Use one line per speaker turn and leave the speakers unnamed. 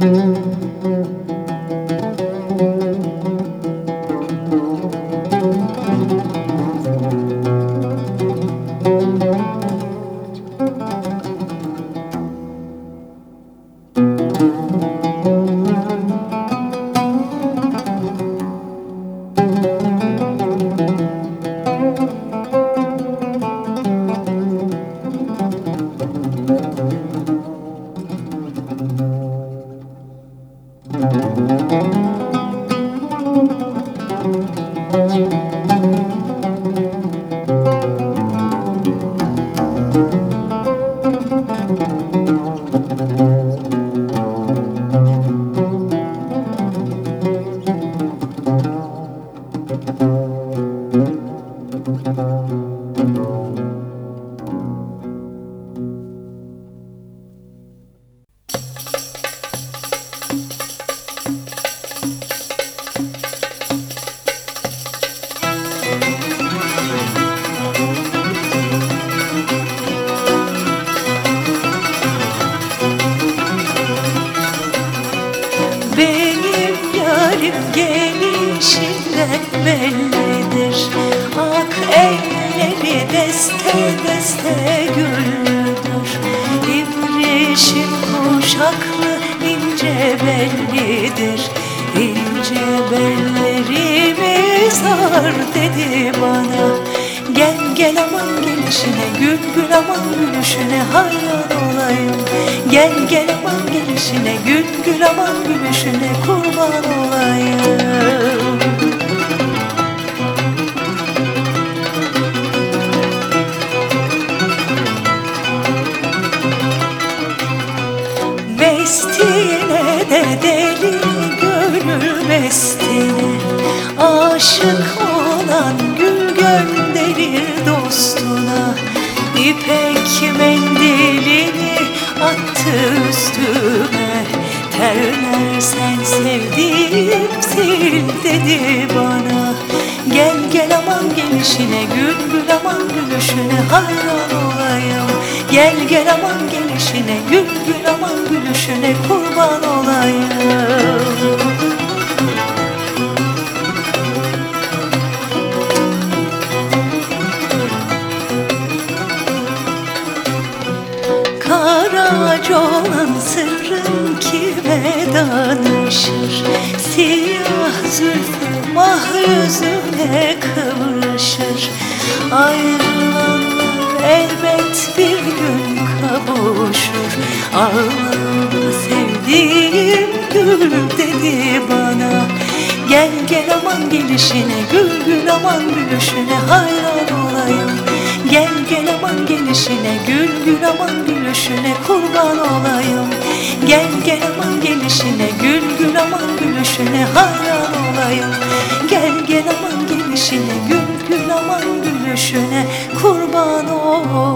Benim yarim gelişinden bellidir. Ak elleri deste deste güldür İbrişim kuşaklı ince bellidir. İnce bellerimiz var dedi bana. Gel gel aman gelişine gül gül aman gülüşüne hayran olayım. Gel gel aman gelişine gül gül aman gülüşüne kurban olayım gönül mestine Aşık olan gül gönderir dostuna. İpek mendilini attı üstüme. Terler sen sevdiğim sil dedi bana. Gel gel aman gelişine gül gül aman gülüşüne hayran olayım. Gel gel aman gelişine gül gül olan sırrın kime danışır? Siyah zülfü mah yüzüne kıvrışır Ayrılanlar elbet bir gün kavuşur. Ağlama sevdiğim gül dedi bana. Gel gel aman gelişine gül gül aman gülüşüne hayran olayım Gel gel aman gelişine Gül gül aman gülüşüne Kurban olayım. Gel gel aman gelişine Gül gül aman gülüşüne Hayran olayım. Gel gel aman gelişine Gül gül aman gülüşüne Kurban olayım.